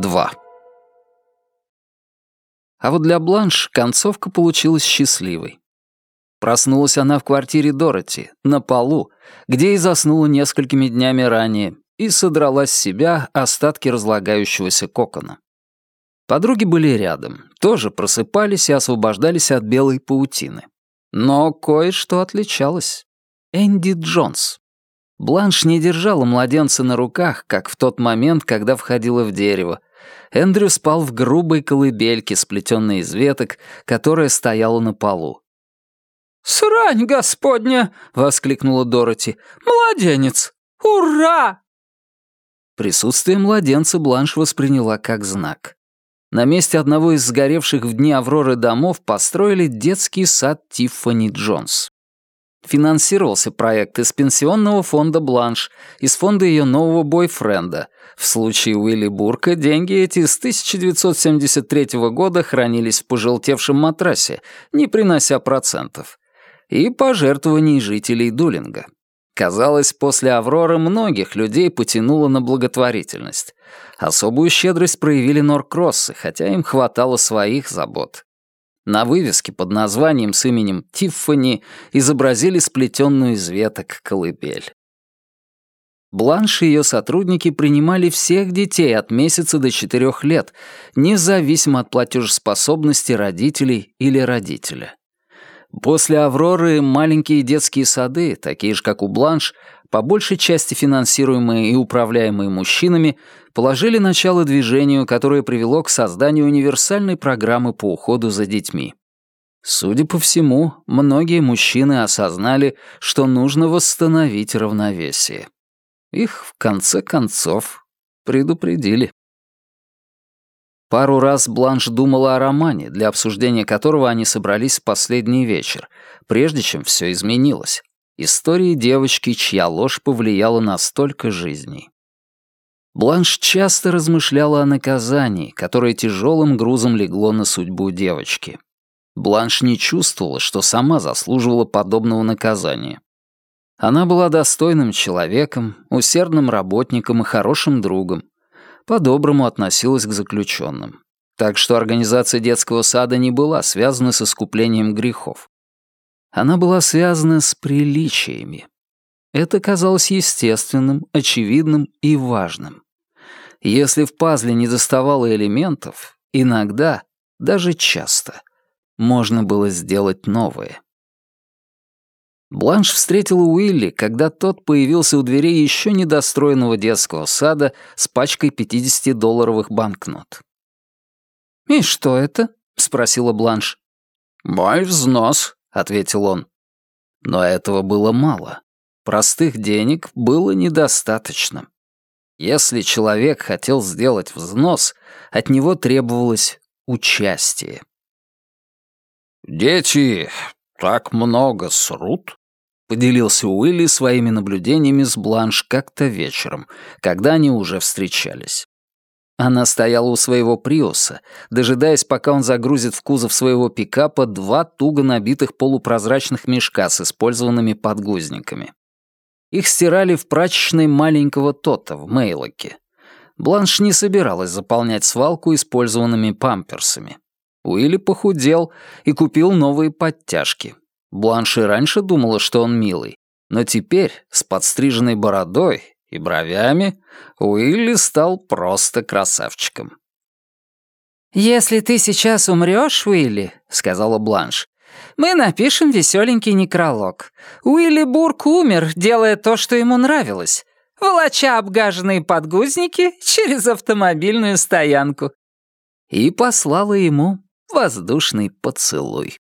2. А вот для Бланш концовка получилась счастливой. Проснулась она в квартире Дороти, на полу, где и заснула несколькими днями ранее, и содрала с себя остатки разлагающегося кокона. Подруги были рядом, тоже просыпались и освобождались от белой паутины. Но кое-что отличалось. Энди Джонс. Бланш не держала младенца на руках, как в тот момент, когда входила в дерево. Эндрю спал в грубой колыбельке, сплетенной из веток, которая стояла на полу. «Срань господня!» — воскликнула Дороти. «Младенец! Ура!» Присутствие младенца Бланш восприняла как знак. На месте одного из сгоревших в дни Авроры домов построили детский сад Тиффани Джонс. Финансировался проект из пенсионного фонда Бланш, из фонда ее нового бойфренда. В случае Уилли Бурка деньги эти с 1973 года хранились в пожелтевшем матрасе, не принося процентов. И пожертвований жителей Дулинга. Казалось, после «Авроры» многих людей потянуло на благотворительность. Особую щедрость проявили Норкроссы, хотя им хватало своих забот. На вывеске под названием с именем Тиффани изобразили сплетенную из веток колыбель. Бланш и ее сотрудники принимали всех детей от месяца до четырех лет, независимо от платежеспособности родителей или родителя. После «Авроры» маленькие детские сады, такие же, как у Бланш, по большей части финансируемые и управляемые мужчинами, положили начало движению, которое привело к созданию универсальной программы по уходу за детьми. Судя по всему, многие мужчины осознали, что нужно восстановить равновесие. Их, в конце концов, предупредили. Пару раз Бланш думала о романе, для обсуждения которого они собрались в последний вечер, прежде чем все изменилось. Истории девочки, чья ложь повлияла на столько жизней. Бланш часто размышляла о наказании, которое тяжелым грузом легло на судьбу девочки. Бланш не чувствовала, что сама заслуживала подобного наказания. Она была достойным человеком, усердным работником и хорошим другом. По-доброму относилась к заключенным. Так что организация детского сада не была связана с искуплением грехов она была связана с приличиями. Это казалось естественным, очевидным и важным. Если в пазле не доставало элементов, иногда, даже часто, можно было сделать новое. Бланш встретила Уилли, когда тот появился у дверей еще недостроенного детского сада с пачкой 50-долларовых банкнот. «И что это?» — спросила Бланш. «Мой взнос», — ответил он. Но этого было мало. Простых денег было недостаточно. Если человек хотел сделать взнос, от него требовалось участие. «Дети так много срут?» — поделился Уилли своими наблюдениями с Бланш как-то вечером, когда они уже встречались. Она стояла у своего Приуса, дожидаясь, пока он загрузит в кузов своего пикапа два туго набитых полупрозрачных мешка с использованными подгузниками. Их стирали в прачечной маленького Тота в Мейлоке. Бланш не собиралась заполнять свалку использованными памперсами. Уилли похудел и купил новые подтяжки. Бланш и раньше думала, что он милый, но теперь, с подстриженной бородой и бровями, Уилли стал просто красавчиком. «Если ты сейчас умрёшь, Уилли», — сказала Бланш, «мы напишем веселенький некролог. Уилли Бурк умер, делая то, что ему нравилось, волоча обгаженные подгузники через автомобильную стоянку». И послала ему воздушный поцелуй.